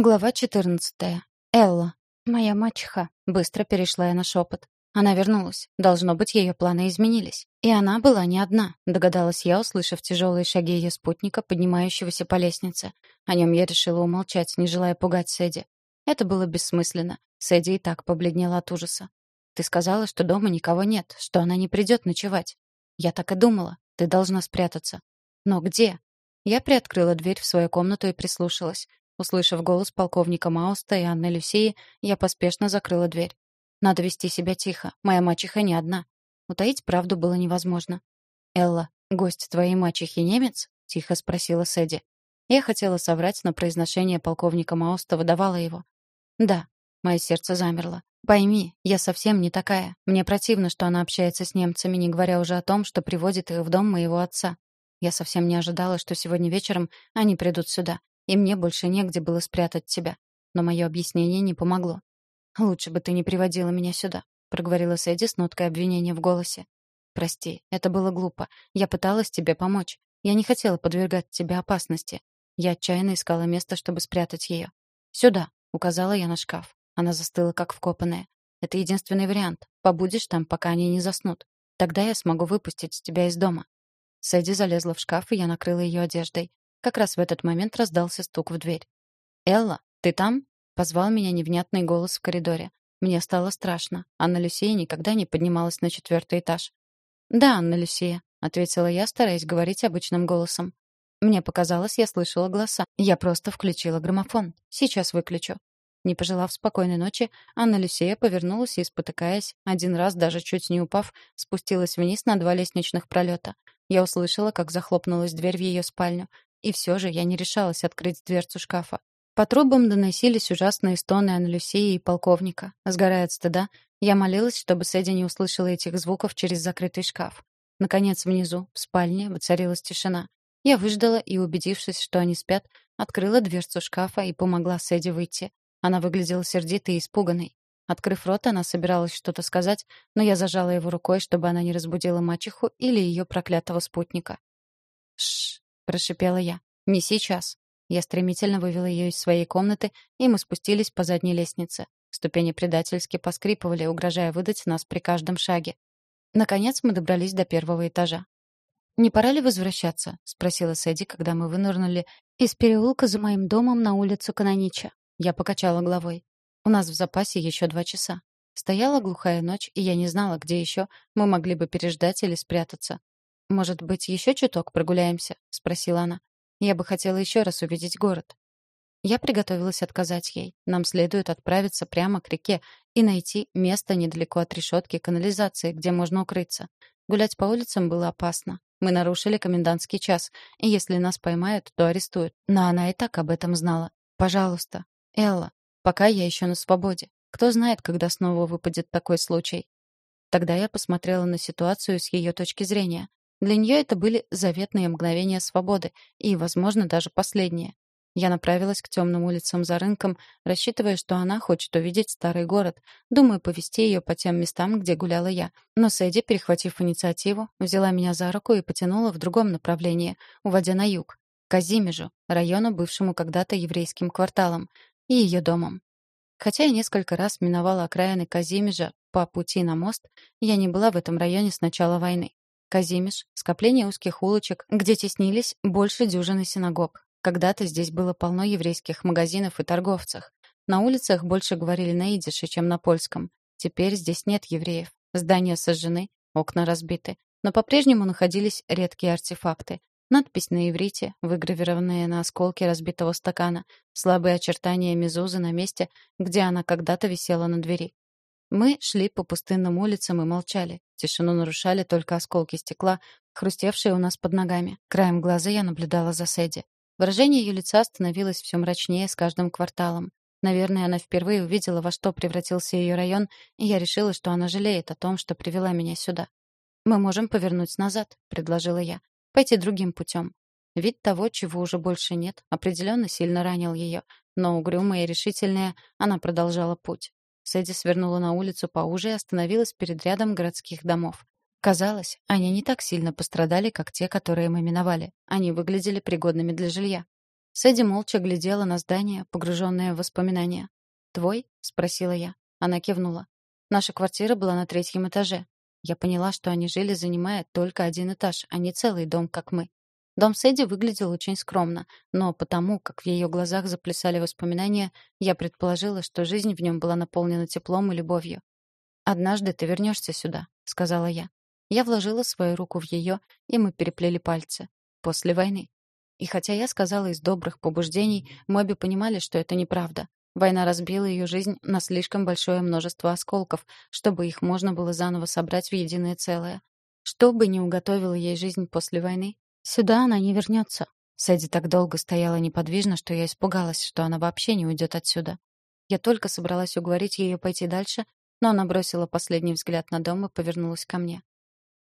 Глава 14. Элла. Моя мачеха. Быстро перешла я на шепот. Она вернулась. Должно быть, ее планы изменились. И она была не одна, догадалась я, услышав тяжелые шаги ее спутника, поднимающегося по лестнице. О нем я решила умолчать, не желая пугать Сэдди. Это было бессмысленно. Сэдди и так побледнела от ужаса. «Ты сказала, что дома никого нет, что она не придет ночевать». «Я так и думала. Ты должна спрятаться». «Но где?» Я приоткрыла дверь в свою комнату и прислушалась. Услышав голос полковника Мауста и Анны Люсии, я поспешно закрыла дверь. Надо вести себя тихо. Моя мачеха не одна. Утаить правду было невозможно. «Элла, гость твоей мачехи немец?» — тихо спросила Сэдди. Я хотела соврать, но произношение полковника Мауста выдавало его. «Да». Мое сердце замерло. «Пойми, я совсем не такая. Мне противно, что она общается с немцами, не говоря уже о том, что приводит их в дом моего отца. Я совсем не ожидала, что сегодня вечером они придут сюда и мне больше негде было спрятать тебя. Но мое объяснение не помогло. «Лучше бы ты не приводила меня сюда», — проговорила Сэдди с ноткой обвинения в голосе. «Прости, это было глупо. Я пыталась тебе помочь. Я не хотела подвергать тебя опасности. Я отчаянно искала место, чтобы спрятать ее. «Сюда», — указала я на шкаф. Она застыла, как вкопанная. «Это единственный вариант. Побудешь там, пока они не заснут. Тогда я смогу выпустить тебя из дома». Сэдди залезла в шкаф, и я накрыла ее одеждой. Как раз в этот момент раздался стук в дверь. «Элла, ты там?» — позвал меня невнятный голос в коридоре. Мне стало страшно. Анна Люсия никогда не поднималась на четвертый этаж. «Да, Анна Люсия», — ответила я, стараясь говорить обычным голосом. Мне показалось, я слышала голоса. Я просто включила граммофон. Сейчас выключу. Не пожелав спокойной ночи, Анна Люсия повернулась и, спотыкаясь, один раз даже чуть не упав, спустилась вниз на два лестничных пролета. Я услышала, как захлопнулась дверь в ее спальню. И все же я не решалась открыть дверцу шкафа. По трубам доносились ужасные стоны Анна-Люсии и полковника. Сгорая от стыда, я молилась, чтобы Сэдди не услышала этих звуков через закрытый шкаф. Наконец, внизу, в спальне, воцарилась тишина. Я выждала и, убедившись, что они спят, открыла дверцу шкафа и помогла Сэдди выйти. Она выглядела сердитой и испуганной. Открыв рот, она собиралась что-то сказать, но я зажала его рукой, чтобы она не разбудила мачеху или ее проклятого спутника. «Шш, прошипела я. «Не сейчас». Я стремительно вывела ее из своей комнаты, и мы спустились по задней лестнице. Ступени предательски поскрипывали, угрожая выдать нас при каждом шаге. Наконец мы добрались до первого этажа. «Не пора ли возвращаться?» — спросила Сэдди, когда мы вынырнули из переулка за моим домом на улицу Канонича. Я покачала головой. «У нас в запасе еще два часа». Стояла глухая ночь, и я не знала, где еще мы могли бы переждать или спрятаться. «Может быть, еще чуток прогуляемся?» — спросила она. «Я бы хотела еще раз увидеть город». Я приготовилась отказать ей. Нам следует отправиться прямо к реке и найти место недалеко от решетки канализации, где можно укрыться. Гулять по улицам было опасно. Мы нарушили комендантский час, и если нас поймают, то арестуют. Но она и так об этом знала. Пожалуйста, Элла, пока я еще на свободе. Кто знает, когда снова выпадет такой случай. Тогда я посмотрела на ситуацию с ее точки зрения. Для нее это были заветные мгновения свободы и, возможно, даже последние. Я направилась к темным улицам за рынком, рассчитывая, что она хочет увидеть старый город, думаю, повести ее по тем местам, где гуляла я. Но Сэдди, перехватив инициативу, взяла меня за руку и потянула в другом направлении, уводя на юг, к Казимежу, району, бывшему когда-то еврейским кварталом, и ее домом. Хотя я несколько раз миновала окраины Казимежа по пути на мост, я не была в этом районе с начала войны. Казимиш — скопление узких улочек, где теснились больше дюжины синагог. Когда-то здесь было полно еврейских магазинов и торговцев. На улицах больше говорили на идише, чем на польском. Теперь здесь нет евреев. Здания сожжены, окна разбиты. Но по-прежнему находились редкие артефакты. Надпись на иврите, выгравированная на осколке разбитого стакана, слабые очертания мезузы на месте, где она когда-то висела на двери. Мы шли по пустынным улицам и молчали. Тишину нарушали только осколки стекла, хрустевшие у нас под ногами. Краем глаза я наблюдала за Сэдди. Выражение ее лица становилось все мрачнее с каждым кварталом. Наверное, она впервые увидела, во что превратился ее район, и я решила, что она жалеет о том, что привела меня сюда. «Мы можем повернуть назад», — предложила я. «Пойти другим путем». Вид того, чего уже больше нет, определенно сильно ранил ее, но угрюмая и решительная, она продолжала путь. Сэдди свернула на улицу поуже и остановилась перед рядом городских домов. Казалось, они не так сильно пострадали, как те, которые мы миновали. Они выглядели пригодными для жилья. Сэдди молча глядела на здание, погруженное в воспоминания. «Твой?» — спросила я. Она кивнула. Наша квартира была на третьем этаже. Я поняла, что они жили, занимая только один этаж, а не целый дом, как мы. Дом Сэдди выглядел очень скромно, но потому, как в ее глазах заплясали воспоминания, я предположила, что жизнь в нем была наполнена теплом и любовью. «Однажды ты вернешься сюда», — сказала я. Я вложила свою руку в ее, и мы переплели пальцы. После войны. И хотя я сказала из добрых побуждений, мы обе понимали, что это неправда. Война разбила ее жизнь на слишком большое множество осколков, чтобы их можно было заново собрать в единое целое. Что бы ни уготовила ей жизнь после войны, сюда она не вернется. Сэдди так долго стояла неподвижно, что я испугалась, что она вообще не уйдет отсюда. Я только собралась уговорить ее пойти дальше, но она бросила последний взгляд на дом и повернулась ко мне.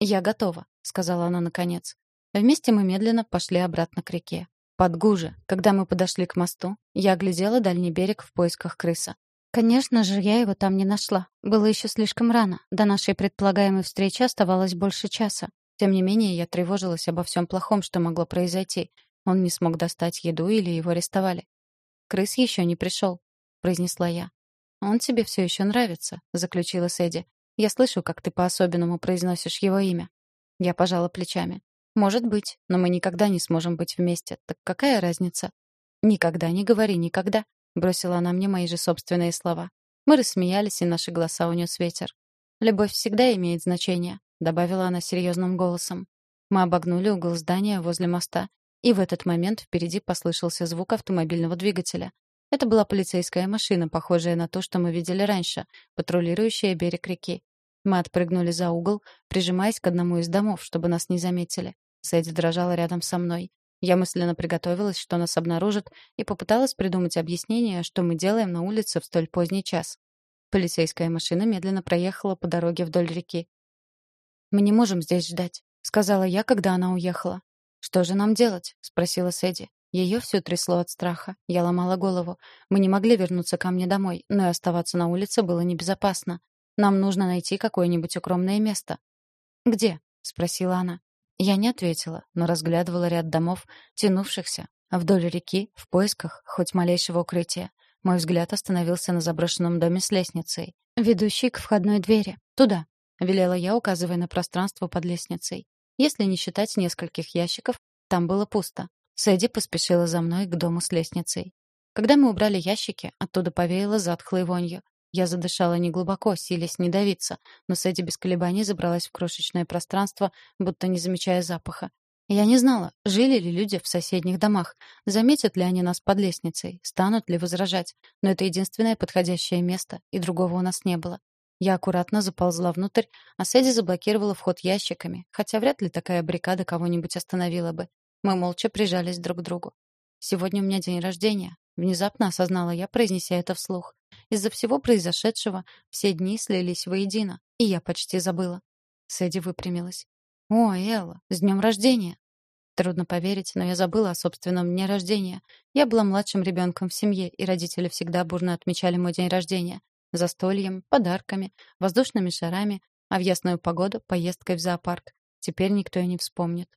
«Я готова», — сказала она наконец. Вместе мы медленно пошли обратно к реке. Под Гуже, когда мы подошли к мосту, я оглядела дальний берег в поисках крыса. Конечно же, я его там не нашла. Было еще слишком рано. До нашей предполагаемой встречи оставалось больше часа. Тем не менее, я тревожилась обо всем плохом, что могло произойти. Он не смог достать еду или его арестовали. «Крыс еще не пришел», — произнесла я. «Он тебе все еще нравится», — заключила Сэдди. «Я слышу, как ты по-особенному произносишь его имя». Я пожала плечами. «Может быть, но мы никогда не сможем быть вместе. Так какая разница?» «Никогда не говори никогда», — бросила она мне мои же собственные слова. Мы рассмеялись, и наши голоса унес ветер. «Любовь всегда имеет значение», — добавила она серьезным голосом. Мы обогнули угол здания возле моста, и в этот момент впереди послышался звук автомобильного двигателя. Это была полицейская машина, похожая на то, что мы видели раньше, патрулирующая берег реки. Мы отпрыгнули за угол, прижимаясь к одному из домов, чтобы нас не заметили. Сэдди дрожала рядом со мной. Я мысленно приготовилась, что нас обнаружат, и попыталась придумать объяснение, что мы делаем на улице в столь поздний час. Полицейская машина медленно проехала по дороге вдоль реки. «Мы не можем здесь ждать», — сказала я, когда она уехала. «Что же нам делать?» — спросила Сэдди. Ее все трясло от страха. Я ломала голову. Мы не могли вернуться ко мне домой, но и оставаться на улице было небезопасно. Нам нужно найти какое-нибудь укромное место. «Где?» — спросила она. Я не ответила, но разглядывала ряд домов, тянувшихся вдоль реки в поисках хоть малейшего укрытия. Мой взгляд остановился на заброшенном доме с лестницей, ведущей к входной двери. «Туда», — велела я, указывая на пространство под лестницей. Если не считать нескольких ящиков, там было пусто. Сэдди поспешила за мной к дому с лестницей. Когда мы убрали ящики, оттуда повеяло затхлой вонью. Я задышала неглубоко, силясь не давиться, но Сэдди без колебаний забралась в крошечное пространство, будто не замечая запаха. Я не знала, жили ли люди в соседних домах, заметят ли они нас под лестницей, станут ли возражать, но это единственное подходящее место, и другого у нас не было. Я аккуратно заползла внутрь, а Сэдди заблокировала вход ящиками, хотя вряд ли такая баррикада кого-нибудь остановила бы. Мы молча прижались друг к другу. «Сегодня у меня день рождения», — внезапно осознала я, произнеся это вслух. Из-за всего произошедшего все дни слились воедино, и я почти забыла. Сэдди выпрямилась. «О, Элла, с днем рождения!» Трудно поверить, но я забыла о собственном дне рождения. Я была младшим ребенком в семье, и родители всегда бурно отмечали мой день рождения. Застольем, подарками, воздушными шарами, а в ясную погоду — поездкой в зоопарк. Теперь никто и не вспомнит.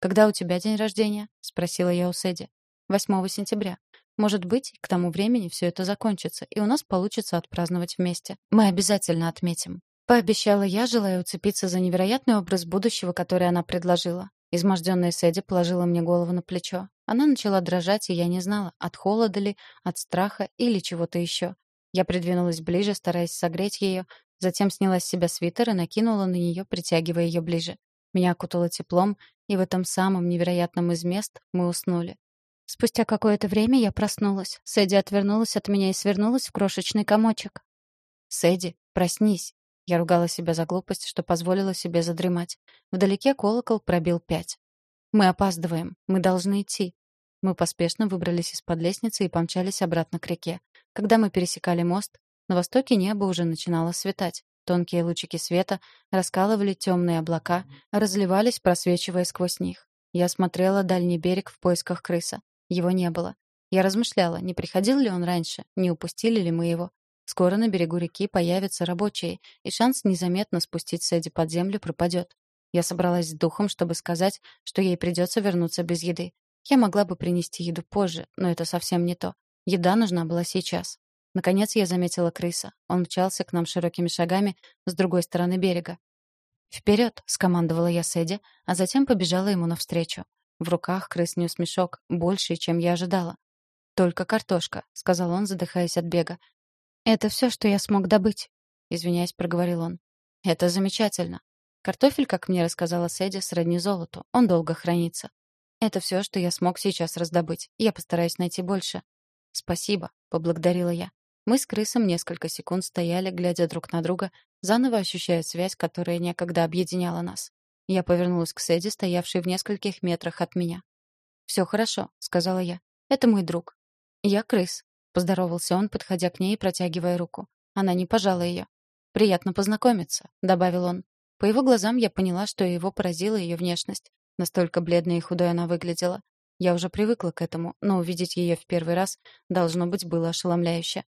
«Когда у тебя день рождения?» — спросила я у Сэдди. «8 сентября. Может быть, к тому времени все это закончится, и у нас получится отпраздновать вместе. Мы обязательно отметим. Пообещала я, желая уцепиться за невероятный образ будущего, который она предложила. Изможденная Сэдди положила мне голову на плечо. Она начала дрожать, и я не знала, от холода ли, от страха или чего-то еще. Я придвинулась ближе, стараясь согреть ее, затем сняла с себя свитер и накинула на нее, притягивая ее ближе. Меня окутало теплом, и в этом самом невероятном из мест мы уснули. Спустя какое-то время я проснулась. Сэдди отвернулась от меня и свернулась в крошечный комочек. «Сэдди, проснись!» Я ругала себя за глупость, что позволила себе задремать. Вдалеке колокол пробил пять. «Мы опаздываем. Мы должны идти». Мы поспешно выбрались из-под лестницы и помчались обратно к реке. Когда мы пересекали мост, на востоке небо уже начинало светать. Тонкие лучики света раскалывали темные облака, разливались, просвечивая сквозь них. Я смотрела дальний берег в поисках крыса. Его не было. Я размышляла, не приходил ли он раньше, не упустили ли мы его. Скоро на берегу реки появятся рабочие, и шанс незаметно спустить Сэдди под землю пропадет. Я собралась с духом, чтобы сказать, что ей придется вернуться без еды. Я могла бы принести еду позже, но это совсем не то. Еда нужна была сейчас. Наконец я заметила крыса. Он мчался к нам широкими шагами с другой стороны берега. «Вперед!» — скомандовала я Сэдди, а затем побежала ему навстречу. В руках крыс смешок, больший, чем я ожидала. «Только картошка», — сказал он, задыхаясь от бега. «Это все, что я смог добыть», — извиняясь, проговорил он. «Это замечательно. Картофель, как мне рассказала Сэдди, сродни золоту. Он долго хранится. Это все, что я смог сейчас раздобыть. Я постараюсь найти больше». «Спасибо», — поблагодарила я. Мы с крысом несколько секунд стояли, глядя друг на друга, заново ощущая связь, которая некогда объединяла нас. Я повернулась к Сэдди, стоявшей в нескольких метрах от меня. «Все хорошо», — сказала я. «Это мой друг». «Я крыс», — поздоровался он, подходя к ней и протягивая руку. Она не пожала ее. «Приятно познакомиться», — добавил он. По его глазам я поняла, что его поразила ее внешность. Настолько бледной и худой она выглядела. Я уже привыкла к этому, но увидеть ее в первый раз, должно быть, было ошеломляюще.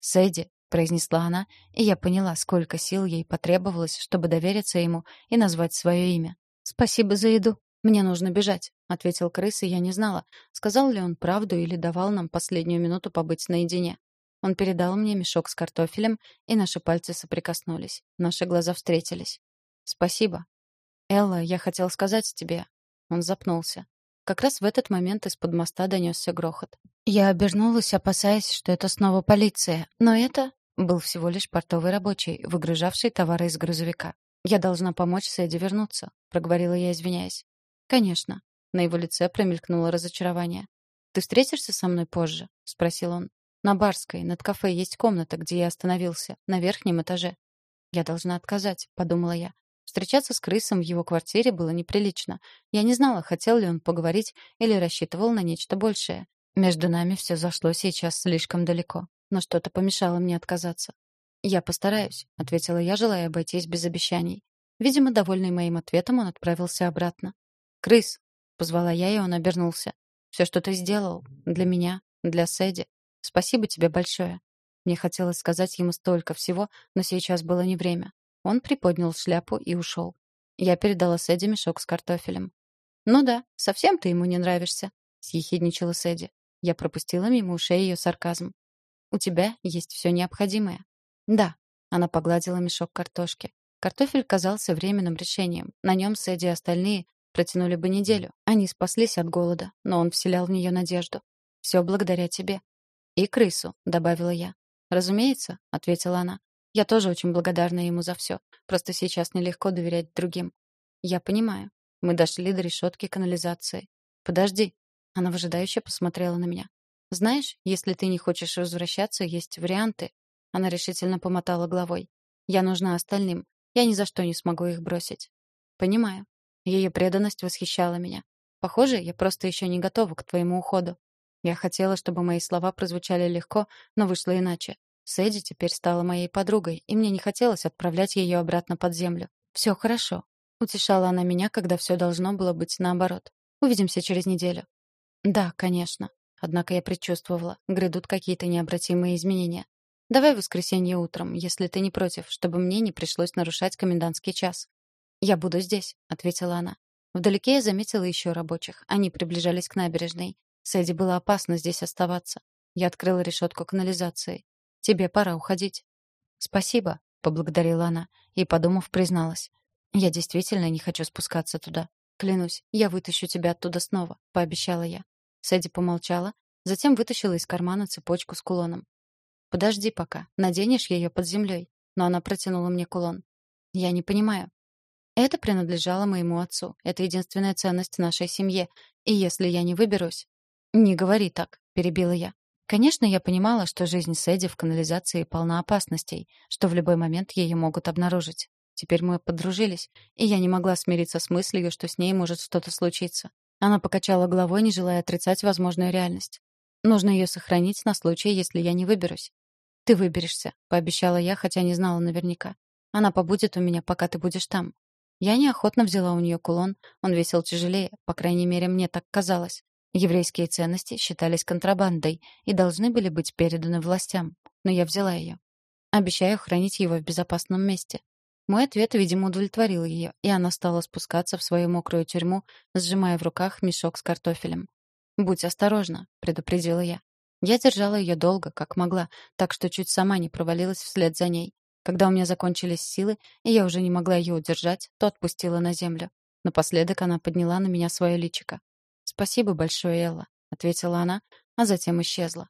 «Сэдди», — произнесла она, и я поняла, сколько сил ей потребовалось, чтобы довериться ему и назвать свое имя. «Спасибо за еду. Мне нужно бежать», — ответил крыс, и я не знала, сказал ли он правду или давал нам последнюю минуту побыть наедине. Он передал мне мешок с картофелем, и наши пальцы соприкоснулись. Наши глаза встретились. «Спасибо». «Элла, я хотел сказать тебе...» Он запнулся. Как раз в этот момент из-под моста донесся грохот. Я обернулась, опасаясь, что это снова полиция, но это был всего лишь портовый рабочий, выгружавший товары из грузовика. «Я должна помочь Сэдди вернуться», — проговорила я, извиняясь. «Конечно». На его лице промелькнуло разочарование. «Ты встретишься со мной позже?» — спросил он. «На Барской, над кафе есть комната, где я остановился, на верхнем этаже». «Я должна отказать», — подумала я. Встречаться с крысом в его квартире было неприлично. Я не знала, хотел ли он поговорить или рассчитывал на нечто большее. Между нами все зашло сейчас слишком далеко, но что-то помешало мне отказаться. «Я постараюсь», — ответила я, желая обойтись без обещаний. Видимо, довольный моим ответом, он отправился обратно. «Крыс!» — позвала я, и он обернулся. «Все, что ты сделал. Для меня. Для Сэдди. Спасибо тебе большое». Мне хотелось сказать ему столько всего, но сейчас было не время. Он приподнял шляпу и ушел. Я передала Сэдди мешок с картофелем. «Ну да, совсем ты ему не нравишься», — съехидничала Сэдди. Я пропустила мимо ушей ее сарказм. «У тебя есть все необходимое». «Да», — она погладила мешок картошки. Картофель казался временным решением. На нем Сэдди и остальные протянули бы неделю. Они спаслись от голода, но он вселял в нее надежду. «Все благодаря тебе». «И крысу», — добавила я. «Разумеется», — ответила она. Я тоже очень благодарна ему за все. Просто сейчас нелегко доверять другим. Я понимаю. Мы дошли до решетки канализации. Подожди. Она выжидающе посмотрела на меня. Знаешь, если ты не хочешь возвращаться, есть варианты. Она решительно помотала головой. Я нужна остальным. Я ни за что не смогу их бросить. Понимаю. Ее преданность восхищала меня. Похоже, я просто еще не готова к твоему уходу. Я хотела, чтобы мои слова прозвучали легко, но вышло иначе. Сэдди теперь стала моей подругой, и мне не хотелось отправлять ее обратно под землю. «Все хорошо», — утешала она меня, когда все должно было быть наоборот. «Увидимся через неделю». «Да, конечно». Однако я предчувствовала, грядут какие-то необратимые изменения. «Давай в воскресенье утром, если ты не против, чтобы мне не пришлось нарушать комендантский час». «Я буду здесь», — ответила она. Вдалеке я заметила еще рабочих. Они приближались к набережной. Сэдди было опасно здесь оставаться. Я открыла решетку канализации. Тебе пора уходить». «Спасибо», — поблагодарила она и, подумав, призналась. «Я действительно не хочу спускаться туда. Клянусь, я вытащу тебя оттуда снова», — пообещала я. Сэдди помолчала, затем вытащила из кармана цепочку с кулоном. «Подожди пока, наденешь ее под землей». Но она протянула мне кулон. «Я не понимаю». Это принадлежало моему отцу. Это единственная ценность нашей семье. И если я не выберусь... «Не говори так», — перебила я. Конечно, я понимала, что жизнь Сэдди в канализации полна опасностей, что в любой момент ее могут обнаружить. Теперь мы подружились, и я не могла смириться с мыслью, что с ней может что-то случиться. Она покачала головой, не желая отрицать возможную реальность. Нужно ее сохранить на случай, если я не выберусь. «Ты выберешься», — пообещала я, хотя не знала наверняка. «Она побудет у меня, пока ты будешь там». Я неохотно взяла у нее кулон, он весил тяжелее, по крайней мере, мне так казалось. Еврейские ценности считались контрабандой и должны были быть переданы властям, но я взяла ее. Обещаю хранить его в безопасном месте. Мой ответ, видимо, удовлетворил ее, и она стала спускаться в свою мокрую тюрьму, сжимая в руках мешок с картофелем. «Будь осторожна», — предупредила я. Я держала ее долго, как могла, так что чуть сама не провалилась вслед за ней. Когда у меня закончились силы, и я уже не могла ее удержать, то отпустила на землю. Напоследок она подняла на меня свое личико. «Спасибо большое, Элла», — ответила она, а затем исчезла.